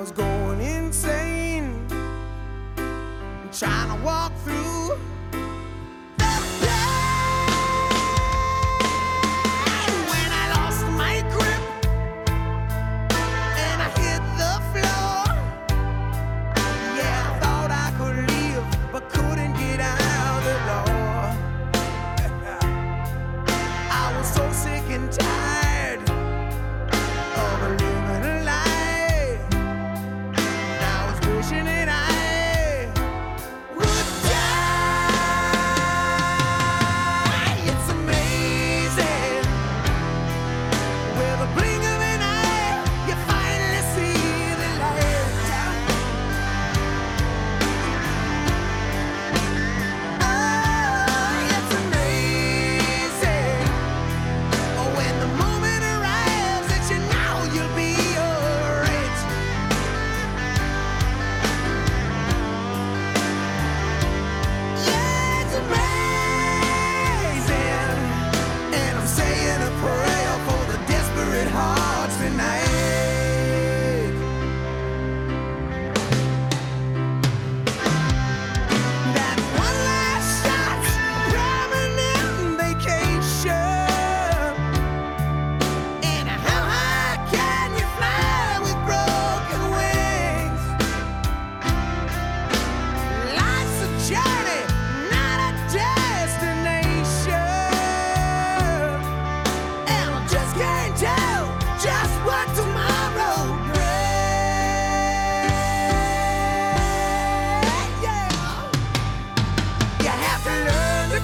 was going insane, trying to walk through.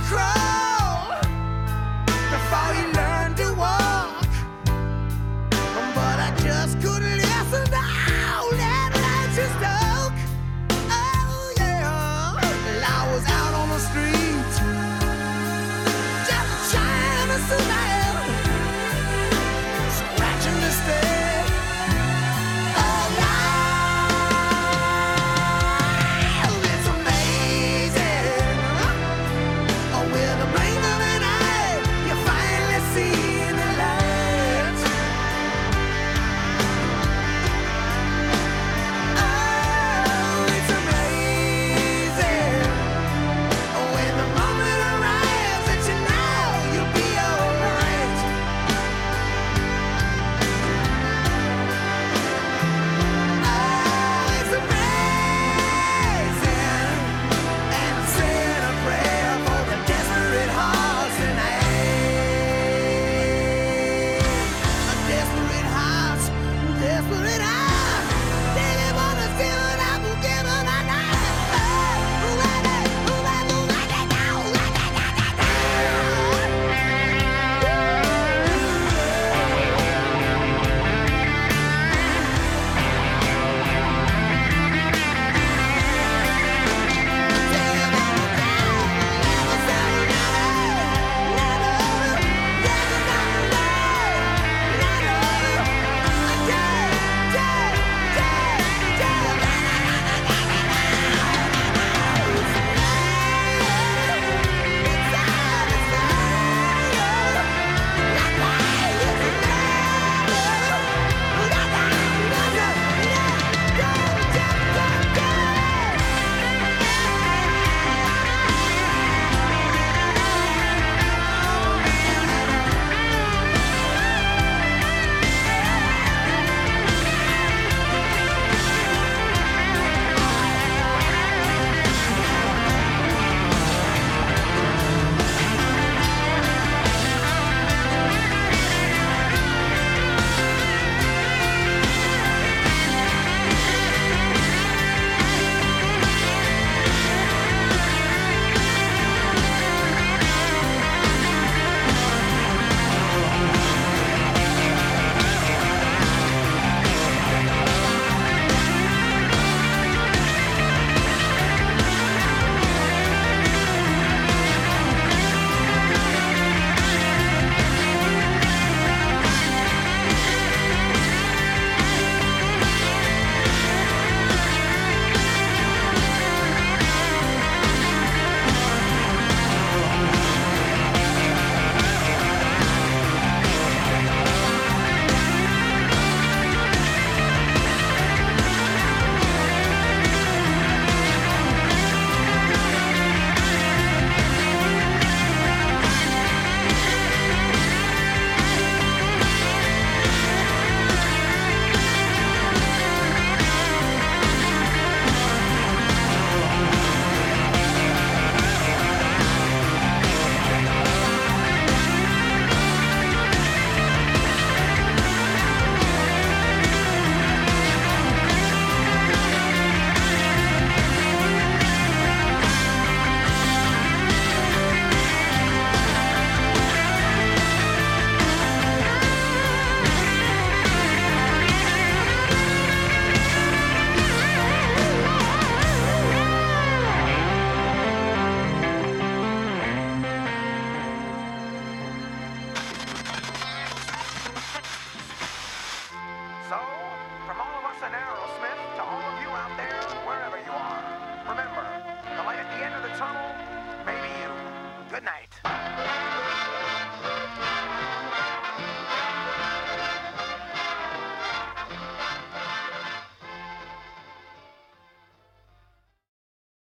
cry.